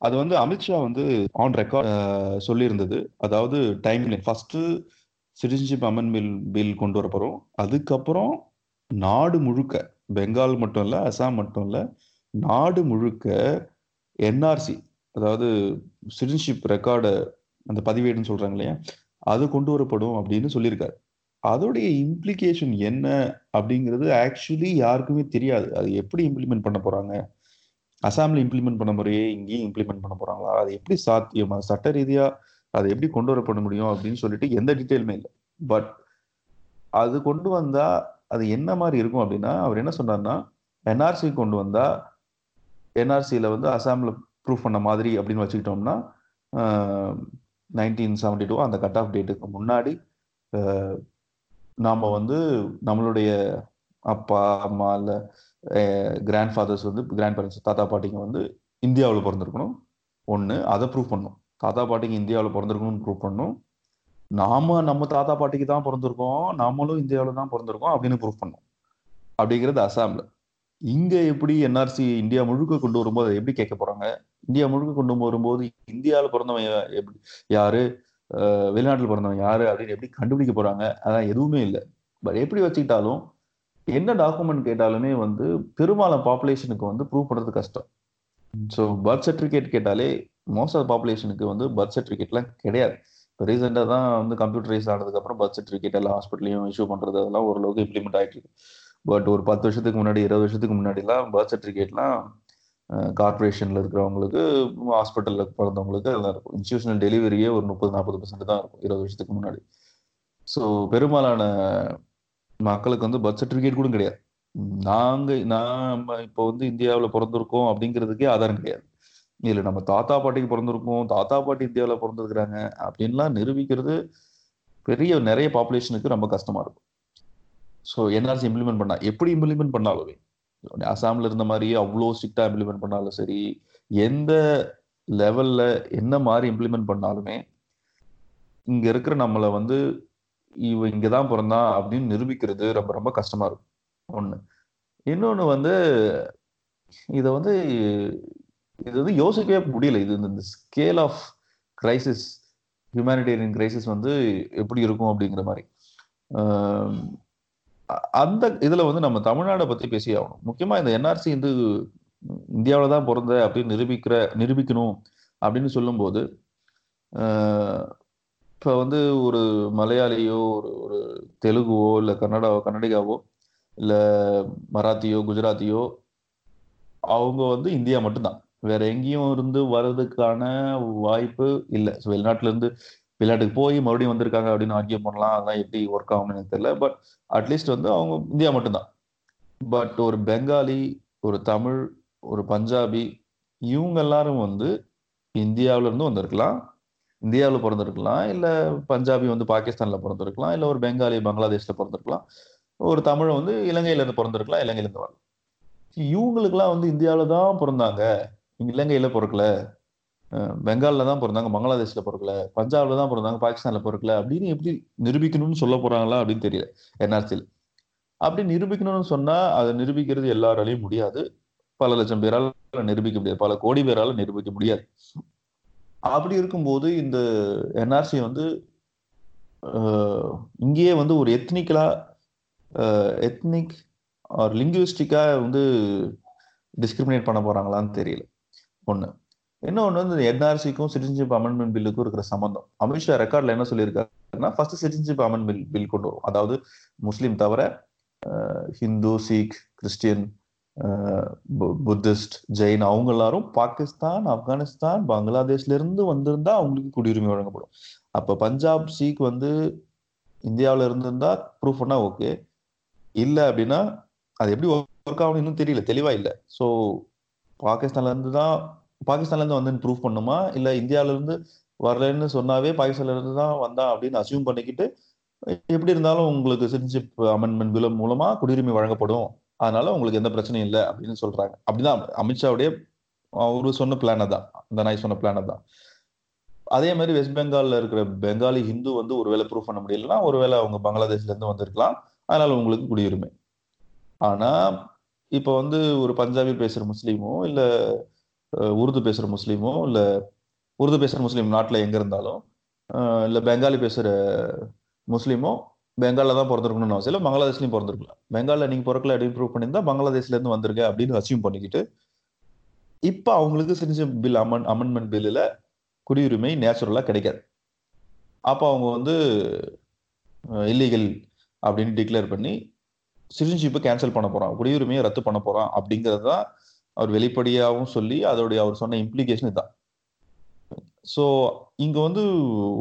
அது வந்து அமித்ஷா வந்து ஆன் ரெக்கார்ட் சொல்லியிருந்தது. அதாவது time first citizenship amendment bill கொண்டு வர அதுக்கப்புறம் நாடு முழுக்க பெங்கால் மட்டும் இல்லை அசாம் மட்டும் இல்லை நாடு முழுக்க என்ஆர்சி அதாவது சிட்டிசன்ஷிப் ரெக்கார்டை அந்த பதிவேடுன்னு சொல்கிறாங்க இல்லையா அது கொண்டு வரப்படும் அப்படின்னு சொல்லியிருக்காரு. அதோடைய இம்ப்ளிகேஷன் என்ன அப்படிங்கிறது ஆக்சுவலி யாருக்குமே தெரியாது. அது எப்படி இம்ப்ளிமெண்ட் பண்ண போகிறாங்க அசாம்ல இம்ப்ளிமெண்ட் பண்ண முறையே இங்கேயும் இம்ப்ளிமெண்ட் பண்ண போறாங்களா? அது எப்படி சாத்தியம்? சட்ட ரீதியா அதை எப்படி கொண்டு வரப்பட முடியும் அப்படின்னு சொல்லிட்டு எந்த டீட்டெயிலுமே இல்லை. பட் அது கொண்டு வந்தா அது என்ன மாதிரி இருக்கும் அப்படின்னா அவர் என்ன சொன்னார்னா என்ஆர்சி கொண்டு வந்தா என்ஆர்சியில வந்து அசாம்ல ப்ரூவ் பண்ண மாதிரி அப்படின்னு வச்சுக்கிட்டோம்னா நைன்டீன் செவன்டி டூ அந்த கட் ஆஃப் டேட்டுக்கு முன்னாடி நாம வந்து நம்மளுடைய அப்பா அம்மா இல்லை கிராண்ட் ஃபாதர்ஸ் வந்து கிராண்ட் பேரண்ட்ஸ் தாத்தா பாட்டிங்க வந்து இந்தியாவில் பிறந்திருக்கணும். ஒன்று அதை ப்ரூவ் பண்ணும் தாத்தா பாட்டிக்கு இந்தியாவில் பிறந்திருக்கணும்னு ப்ரூவ் பண்ணும் நாம நம்ம தாத்தா பாட்டிக்கு தான் பிறந்திருக்கோம். நாமளும் இந்தியாவில் தான் பிறந்திருக்கோம் அப்படின்னு ப்ரூவ் பண்ணும் அப்படிங்கிறது அசாமில். இங்கே எப்படி என்ஆர்சி இந்தியா முழுக்க கொண்டு வரும்போது எப்படி கேட்க போகிறாங்க இந்தியா முழுக்க கொண்டு வரும்போது இந்தியாவில் பிறந்தவன் எப்படி யாரு? வெளிநாட்டில் பிறந்தவன் யாரு? அப்படின்னு எப்படி கண்டுபிடிக்க போகிறாங்க அதான் எதுவுமே இல்லை. பட் எப்படி வச்சுக்கிட்டாலும் என்ன டாக்குமெண்ட் கேட்டாலுமே வந்து பெரும்பாலும் பாப்புலேஷனுக்கு வந்து ப்ரூவ் பண்றது கஷ்டம். ஸோ பர்த் சர்டிஃபிகேட் கேட்டாலே மோஸ்ட் ஆஃப் பாப்புலேஷனுக்கு வந்து பர்த் சர்டிஃபிகேட்லாம் கிடையாது. இப்போ ரீசெண்டாக தான் வந்து கம்ப்யூட்டரைஸ் ஆனதுக்கப்புறம் பர்த் சர்டிஃபிகேட் எல்லாம் ஹாஸ்பிட்டலையும் இஷ்யூ பண்ணுறது அதெல்லாம் ஓரளவுக்கு இம்ப்ளிமெண்ட் ஆகிட்டு இருக்கு. பட் ஒரு பத்து வருஷத்துக்கு முன்னாடி இருபது வருஷத்துக்கு முன்னாடிலாம் பர்த் சர்டிஃபிகேட்லாம் கார்பரேஷன்ல இருக்கிறவங்களுக்கு ஹாஸ்பிட்டலில் பிறந்தவங்களுக்கு அதெல்லாம் இருக்கும். இன்ஸ்டியூஷனல் டெலிவரியே ஒரு முப்பது நாற்பது பர்சன்ட் தான் இருக்கும் இருபது வருஷத்துக்கு முன்னாடி. ஸோ பெரும்பாலான மக்களுக்கு வந்து பர்த் சர்டிஃபிகேட் கூட கிடையாது. நாங்க நாம் இப்போ வந்து இந்தியாவில் பிறந்திருக்கோம் அப்படிங்கிறதுக்கே ஆதாரம் கிடையாது. இல்லை நம்ம தாத்தா பாட்டிக்கு பிறந்திருக்கோம் தாத்தா பாட்டி இந்தியாவில் பிறந்திருக்கிறாங்க அப்படின்லாம் நிரூபிக்கிறது பெரிய நிறைய பாப்புலேஷனுக்கு ரொம்ப கஷ்டமா இருக்கும். ஸோ என்ஆர்சி இம்ப்ளிமெண்ட் பண்ணா எப்படி இம்ப்ளிமெண்ட் பண்ணாலுமே அசாமில் இருந்த மாதிரியே அவ்வளோ ஸ்ட்ரிக்டாக இம்ப்ளிமெண்ட் பண்ணாலும் சரி எந்த லெவலில் என்ன மாதிரி இம்ப்ளிமெண்ட் பண்ணாலுமே இங்கே இருக்கிற நம்மளை வந்து இவ இங்கதான் பிறந்தான் அப்படின்னு நிரூபிக்கிறது ரொம்ப ரொம்ப கஷ்டமா இருக்கும். ஒண்ணு. இன்னொன்னு வந்து இதை வந்து இது வந்து யோசிக்கவே முடியல. இது இந்த scale of crisis humanitarian crisis வந்து எப்படி இருக்கும் அப்படிங்கிற மாதிரி. அந்த இதில் வந்து நம்ம தமிழ்நாடை பற்றி பேசி ஆகணும். முக்கியமாக இந்த என்ஆர்சி வந்து இந்தியாவில் தான் பிறந்த அப்படின்னு நிரூபிக்கிற நிரூபிக்கணும் அப்படின்னு சொல்லும்போது இப்போ வந்து ஒரு மலையாளியோ ஒரு ஒரு தெலுங்குவோ இல்லை கன்னடாவோ கன்னடிகாவோ இல்லை மராத்தியோ குஜராத்தியோ அவங்க வந்து இந்தியா மட்டும்தான். வேற எங்கேயும் இருந்து வர்றதுக்கான வாய்ப்பு இல்லை. ஸோ வெளிநாட்டுல இருந்து வெளிநாட்டுக்கு போய் மறுபடியும் வந்திருக்காங்க அப்படின்னு ஆர்கியூ பண்ணலாம். அதெல்லாம் எப்படி ஒர்க் ஆகும்னு எனக்கு தெரியல. பட் அட்லீஸ்ட் வந்து அவங்க இந்தியா மட்டும்தான். பட் ஒரு பெங்காலி ஒரு தமிழ் ஒரு பஞ்சாபி இவங்க எல்லாரும் வந்து இந்தியாவில இருந்து வந்திருக்கலாம். இந்தியாவில் பிறந்திருக்கலாம். இல்லை பஞ்சாபி வந்து பாகிஸ்தானில் பிறந்திருக்கலாம். இல்லை ஒரு பெங்காலி பங்களாதேஷில் பிறந்திருக்கலாம். ஒரு தமிழ் வந்து இலங்கையிலேருந்து பிறந்திருக்கலாம் இலங்கையிலேருந்து வரலாம். இவங்களுக்குலாம் வந்து இந்தியாவில் தான் பிறந்தாங்க. இலங்கையில் பிறக்கல. பெங்காலில் தான் பிறந்தாங்க பங்களாதேஷில் பிறக்கல. பஞ்சாபில் தான் பிறந்தாங்க பாகிஸ்தானில் பிறக்கல. அப்படின்னு எப்படி நிரூபிக்கணும்னு சொல்ல போகிறாங்களா அப்படின்னு தெரியல என்ஆர்சியில் அப்படி நிரூபிக்கணும்னு சொன்னால் அதை நிரூபிக்கிறது எல்லாராலையும் முடியாது. பல லட்சம் பேரால் நிரூபிக்க முடியாது. பல கோடி பேரால் நிரூபிக்க முடியாது. அப்படி இருக்கும்போது இந்த என்ஆர்சி வந்து இங்கேயே வந்து ஒரு எத்னிக்கலா எத்னிக் ஆர் லிங்குவிஸ்டிக்காக வந்து டிஸ்கிரிமினேட் பண்ண போகிறாங்களான்னு தெரியல. ஒன்று இன்னொன்று வந்து என்ஆர்சிக்கும் சிட்டிசன்ஷிப் அமெண்ட்மெண்ட் பில்லுக்கும் இருக்கிற சம்மந்தம் அமித்ஷா ரெக்கார்டில் என்ன சொல்லியிருக்காருன்னா ஃபர்ஸ்ட் சிட்டிசன்ஷிப் அமெண்ட்மெண்ட் பில் கொண்டு வரும். அதாவது முஸ்லீம் தவிர ஹிந்து சீக் கிறிஸ்டியன் புத்திஸ்ட் ஜெயின் அவங்க எல்லாரும் பாகிஸ்தான் ஆப்கானிஸ்தான் பங்களாதேஷ்ல இருந்து வந்திருந்தா அவங்களுக்கு குடியுரிமை வழங்கப்படும். அப்ப பஞ்சாப் சீக் வந்து இந்தியாவில இருந்திருந்தா ப்ரூஃப் பண்ணா ஓகே இல்ல அப்படின்னா அது எப்படி ஒர்க் ஆகணும் இன்னும் தெரியல தெளிவா இல்லை. ஸோ பாகிஸ்தான்ல இருந்து தான் பாகிஸ்தான்ல இருந்து வந்து ப்ரூஃப் பண்ணுமா? இல்ல இந்தியாவில இருந்து வரலன்னு சொன்னாவே பாகிஸ்தான்ல இருந்து தான் வந்தான் அப்படின்னு அசியூம் பண்ணிக்கிட்டு எப்படி இருந்தாலும் உங்களுக்கு சிட்டிசன்ஷிப் அமெண்ட்மெண்ட் பில் மூலமா குடியுரிமை வழங்கப்படும். அதனால உங்களுக்கு எந்த பிரச்சனையும் இல்லை அப்படின்னு சொல்றாங்க. அப்படிதான் அமித்ஷாவுடைய அவரு சொன்ன பிளான தான் இந்த நாய் சொன்ன பிளானை தான் அதே மாதிரி வெஸ்ட் பெங்கால்ல இருக்கிற பெங்காலி ஹிந்து வந்து ஒருவேளை ப்ரூவ் பண்ண முடியலன்னா ஒருவேளை அவங்க பங்களாதேஷ்ல இருந்து வந்திருக்கலாம். அதனால உங்களுக்கு குடியுரிமை. ஆனா இப்ப வந்து ஒரு பஞ்சாபி பேசுற முஸ்லீமோ இல்ல உருது பேசுற முஸ்லீமோ இல்ல உருது பேசுற முஸ்லீம் நாட்டுல எங்க இருந்தாலும் இல்ல பெங்காலி பேசுற முஸ்லீமோ பெங்காலில் தான் பிறந்திருக்கணும்னு அவசியம் இல்லை பங்களாதேஷ்லையும் பிறந்திருக்கலாம். பெங்காலில் நீங்கள் பிறக்கல அப்படின்னு ப்ரூவ் பண்ணியிருந்தா பங்களாதேஷ்லேருந்து வந்திருக்க அப்படின்னு அசியூம் பண்ணிக்கிட்டு இப்போ அவங்களுக்கு செஞ்ச பில் அமன் அமெண்ட்மெண்ட் பில்லில் குடியுரிமை நேச்சுரலாக கிடைக்காது. அப்போ அவங்க வந்து இல்லீகல் அப்படின்னு டிக்ளேர் பண்ணி சிட்டிசன்ஷிப்பை கேன்சல் பண்ண போகிறான் குடியுரிமையை ரத்து பண்ண போகிறான் அப்படிங்கிறது தான் அவர் வெளிப்படையாகவும் சொல்லி அதோடைய அவர் சொன்ன இம்ப்ளிகேஷன் இதுதான் ஸோ இங்க வந்து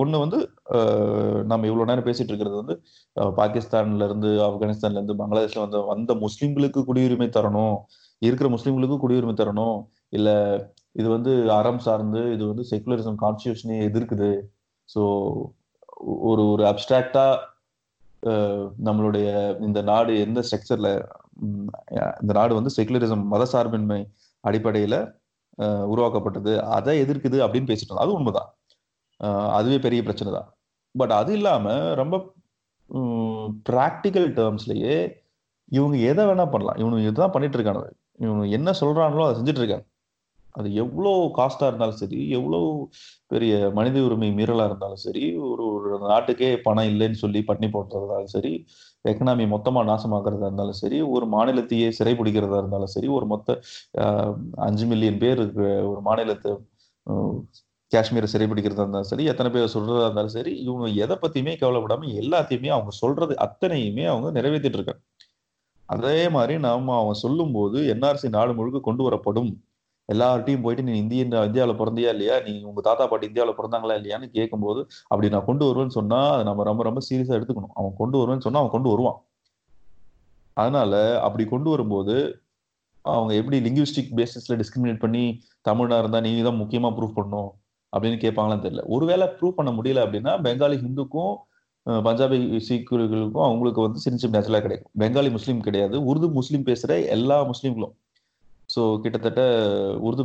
ஒண்ணு வந்து நம்ம இவ்வளவு நேரம் பேசிட்டு இருக்கிறது வந்து பாகிஸ்தான்ல இருந்து ஆப்கானிஸ்தான்ல இருந்து பங்களாதேஷ்ல வந்து வந்த முஸ்லிம்களுக்கு குடியுரிமை தரணும் இருக்கிற முஸ்லிம்களுக்கு குடியுரிமை தரணும் இல்ல இது வந்து அறம் சார்ந்து இது வந்து செகுலரிசம் கான்ஸ்டியூஷனே எதிர்க்குது. ஸோ ஒரு ஒரு அப்டிராக்டா நம்மளுடைய இந்த நாடு எந்த ஸ்ட்ரக்சர்ல இந்த நாடு வந்து செகுலரிசம் மத சார்பின்மை அடிப்படையில உருவாக்கப்பட்டது அதை எதிர்க்குது அப்படின்னு பேசிட்டு அது உண்மைதான். அதுவே பெரிய பிரச்சனை தான். பட் அது இல்லாமல் ரொம்ப ப்ராக்டிக்கல் டேர்ம்ஸ்லேயே இவங்க எதை வேணா பண்ணலாம். இவனு இதுதான் பண்ணிட்டு இருக்கானு இவங்க என்ன சொல்றாங்களோ அதை செஞ்சுட்டு இருக்காங்க அது எவ்வளோ காஸ்டா இருந்தாலும் சரி எவ்வளோ பெரிய மனித உரிமை மீறலா இருந்தாலும் சரி ஒரு ஒரு நாட்டுக்கே பணம் இல்லைன்னு சொல்லி பண்ணி போடுறதாலும் சரி எக்கனாமி மொத்தமா நாசமாக்குறதா இருந்தாலும் சரி ஒரு மாநிலத்தையே சிறை பிடிக்கிறதா இருந்தாலும் சரி ஒரு மொத்த அஞ்சு மில்லியன் பேர் இருக்கிற ஒரு மாநிலத்தை காஷ்மீரை சிறைபிடிக்கிறதா இருந்தாலும் சரி எத்தனை பேர் சொல்றதா இருந்தாலும் சரி இவங்க எதை பத்தியுமே கவலைப்படாம எல்லாத்தையுமே அவங்க சொல்றது அத்தனையுமே அவங்க நிறைவேற்றிட்டு இருக்காங்க. அதே மாதிரி நாம அவங்க சொல்லும் போது என்ஆர்சி நாடு முழுக்க கொண்டு வரப்படும். எல்லார்ட்டையும் போயிட்டு நீ இந்திய இந்தியாவில் பிறந்தியா இல்லையா? நீ உங்க தாத்தா பாட்டி இந்தியாவில் பிறந்தாங்களா இல்லையான்னு கேட்கும்போது அப்படி நான் கொண்டு வருவேன்னு சொன்னா அதை நம்ம ரொம்ப ரொம்ப சீரியஸா எடுத்துக்கணும். அவன் கொண்டு வருவேன்னு சொன்னா அவன் கொண்டு வருவான். அதனால அப்படி கொண்டு வரும்போது அவங்க எப்படி லிங்குவிஸ்டிக் பேசிஸ்ல டிஸ்கிரிமினேட் பண்ணி தமிழா இருந்தா நீ தான் முக்கியமா ப்ரூவ் பண்ணணும். அப்படின்னு கேட்பாங்களான்னு தெரியல. ஒருவேளை ப்ரூவ் பண்ண முடியல அப்படின்னா பெங்காலி ஹிந்துக்கும் பஞ்சாபி சீக்கியர்களுக்கும் அவங்களுக்கு வந்து சிட்டிசன்ஷிப் நேச்சுரலாக கிடைக்கும். பெங்காலி முஸ்லீம் கிடையாது. உருது முஸ்லீம் பேசுகிற எல்லா முஸ்லீம்களும். ஸோ கிட்டத்தட்ட உருது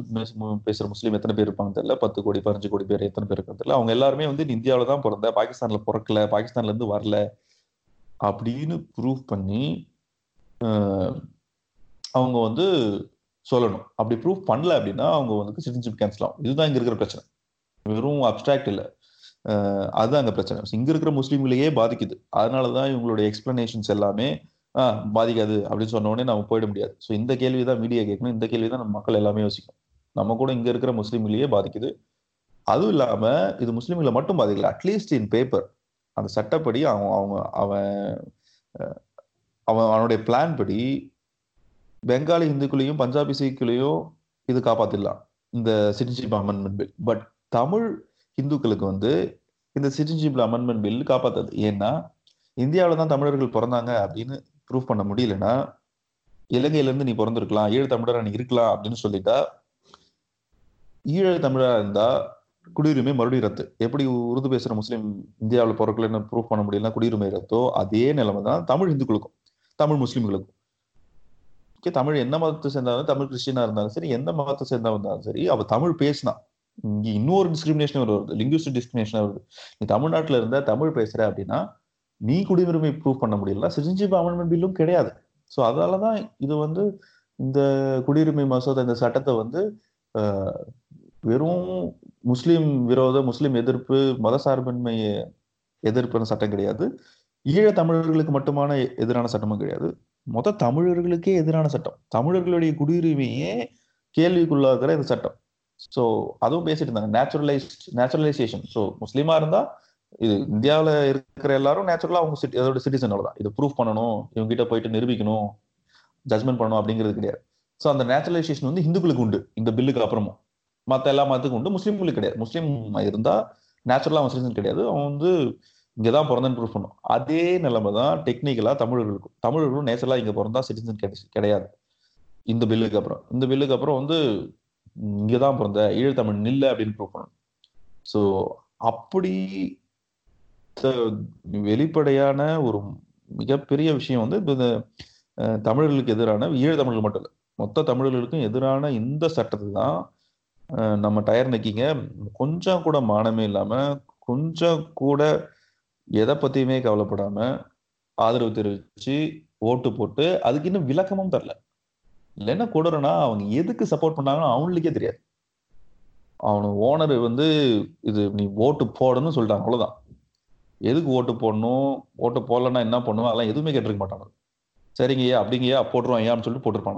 பேசுகிற முஸ்லீம் எத்தனை பேர் இருப்பாங்க தெரியல. பத்து கோடி பதினஞ்சு கோடி பேர் எத்தனை பேர் இருக்காங்க தெரியல. அவங்க எல்லாருமே வந்து இந்தியாவில் தான் பிறந்த பாகிஸ்தானில் பிறக்கல பாகிஸ்தான்லேருந்து வரல அப்படின்னு ப்ரூவ் பண்ணி அவங்க வந்து சொல்லணும். அப்படி ப்ரூவ் பண்ணல அப்படின்னா அவங்க வந்து சிட்டிசன்ஷிப் கேன்சல் ஆகும். இதுதான் இங்கே இருக்கிற பிரச்சனை. வெறும் அப்டிராக்ட் இல்லை. அதுதான் அங்கே பிரச்சனை. இங்கே இருக்கிற முஸ்லீம்களையே பாதிக்குது. அதனாலதான் இவங்களுடைய எக்ஸ்பிளனேஷன்ஸ் எல்லாமே பாதிக்காது அப்படின்னு சொன்ன உடனே நம்ம போயிட முடியாது. ஸோ இந்த கேள்வி தான் மீடியா கேட்கணும். இந்த கேள்வி தான் நம்ம மக்கள் எல்லாமே யோசிக்கும். நம்ம கூட இங்கே இருக்கிற முஸ்லீம்களையே பாதிக்குது. அதுவும் இல்லாமல் இது முஸ்லீம்களை மட்டும் பாதிக்கல. அட்லீஸ்ட் இன் பேப்பர் அந்த சட்டப்படி அவன் அவங்க அவன் அவன் அவனுடைய பிளான் படி பெங்காலி இந்துக்குள்ளேயும் பஞ்சாபி சீக்குலையும் இது காப்பாத்திடலாம். இந்த citizenship amendment bill but Tamil இந்துக்களுக்கு வந்து இந்த சிட்டிசன்ஷிப் அமெண்ட்மெண்ட் பில் காப்பாத்தாது ஏன்னா இந்தியாவில தான் தமிழர்கள் பிறந்தாங்க அப்படின்னு ப்ரூவ் பண்ண முடியலன்னா இலங்கையிலேருந்து நீ பிறந்திருக்கலாம் ஈழ தமிழராக நீ இருக்கலாம் அப்படின்னு சொல்லிட்டா ஈழ தமிழராக இருந்தா குடியுரிமை மறுபடியும் ரத்து. எப்படி உருது பேசுற முஸ்லீம் இந்தியாவில் பிறக்கலன்னு ப்ரூவ் பண்ண முடியலன்னா குடியுரிமை ரத்தோ அதே நிலைமை தான் தமிழ் இந்துக்களுக்கும் தமிழ் முஸ்லீம்களுக்கும். ஓகே தமிழ் என்ன மதத்தை சேர்ந்தாலும் தமிழ் கிறிஸ்டியனா இருந்தாலும் சரி எந்த மதத்தை சேர்ந்தா இருந்தாலும் சரி அவ தமிழ் பேசினா. இங்க இன்னொரு டிஸ்கிரிமினேஷன் வருது. லிங்குவிஸ்டிக் டிஸ்கிரிமினேஷன் வருது. நீ தமிழ்நாட்டுல இருந்தா தமிழ் பேசுற அப்படின்னா நீ குடியுரிமை ப்ரூவ் பண்ண முடியல சிட்டிசன்ஷிப் அமெண்ட்மெண்ட் பில்லும் கிடையாது. ஸோ அதனாலதான் இது வந்து இந்த குடியுரிமை மசோதா இந்த சட்டத்தை வந்து வெறும் முஸ்லீம் விரோத முஸ்லீம் எதிர்ப்பு மத சார்பின்மை எதிர்ப்பான சட்டம் கிடையாது. ஈழ தமிழர்களுக்கு மட்டுமான எதிரான சட்டமும் கிடையாது. மொத்த தமிழர்களுக்கே எதிரான சட்டம். தமிழர்களுடைய குடியுரிமையே கேள்விக்குள்ளாகிற இந்த சட்டம். ஸோ அதுவும் பேசிட்டு இருந்தாங்க. நேச்சுரலைஸ் நேச்சுரலைசேஷன் ஸோ முஸ்லீமா இருந்தா இது இந்தியாவில் இருக்கிற எல்லாரும் நேச்சுரலா அவங்க சிட்டி அதோட சிட்டிசனோட தான் இதை ப்ரூவ் பண்ணணும் இவங்க கிட்ட போயிட்டு நிரூபிக்கணும் ஜட்மெண்ட் பண்ணணும் அப்படிங்கிறது கிடையாது. ஸோ அந்த நேச்சுரலைசேஷன் வந்து இந்துக்களுக்கு உண்டு. இந்த பில்லுக்கு அப்புறமும். மற்ற எல்லா மதத்துக்கும் உண்டு. முஸ்லீம்களுக்கு கிடையாது. முஸ்லீம் இருந்தா நேச்சுரலா அவன் சிட்டிசன் கிடையாது. அவன் வந்து இங்கதான் பிறந்தன்னு ப்ரூவ் பண்ணும். அதே நிலைமை தான் டெக்னிக்கலா தமிழர்களுக்கும் தமிழர்களும் நேச்சுரலா இங்க பிறந்தா சிட்டிசன் கிடையாது. இந்த பில்லுக்கு அப்புறம். இந்த பில்லுக்கு அப்புறம் வந்து இங்கே தான் பிறந்த ஈழத்தமிழ் நில்ல அப்படின்னு ப்ரூவ் பண்ணணும். ஸோ அப்படி வெளிப்படையான ஒரு மிகப்பெரிய விஷயம் வந்து இந்த தமிழர்களுக்கு எதிரான ஈழத்தமிழர்கள் மட்டும் இல்லை மொத்த தமிழர்களுக்கும் எதிரான இந்த சட்டத்தை தான் நம்ம டயர் நிற்கிங்க கொஞ்சம் கூட மானமே இல்லாமல் கொஞ்சம் கூட எதை பற்றியுமே கவலைப்படாமல் ஆதரவு தெரிவித்து ஓட்டு போட்டு அதுக்கு இன்னும் விளக்கமும் தரல. இல்லைன்னா என்ன கொடுறனா அவங்க எதுக்கு சப்போர்ட் பண்ணாங்கன்னு அவங்களுக்கே தெரியாது. அவனு ஓனர் வந்து இது நீ ஓட்டு போடணும்னு சொல்லிட்டாங்க அவ்வளோதான் எதுக்கு ஓட்டு போடணும்? ஓட்டு போடலன்னா என்ன பண்ணுவோம் அதெல்லாம் எதுவுமே கேட்டிருக்க மாட்டாங்க சரிங்கய்யா அப்படிங்கய்யா போட்டுருவாங்க ஐயான்னு சொல்லிட்டு போட்டிருப்பாங்க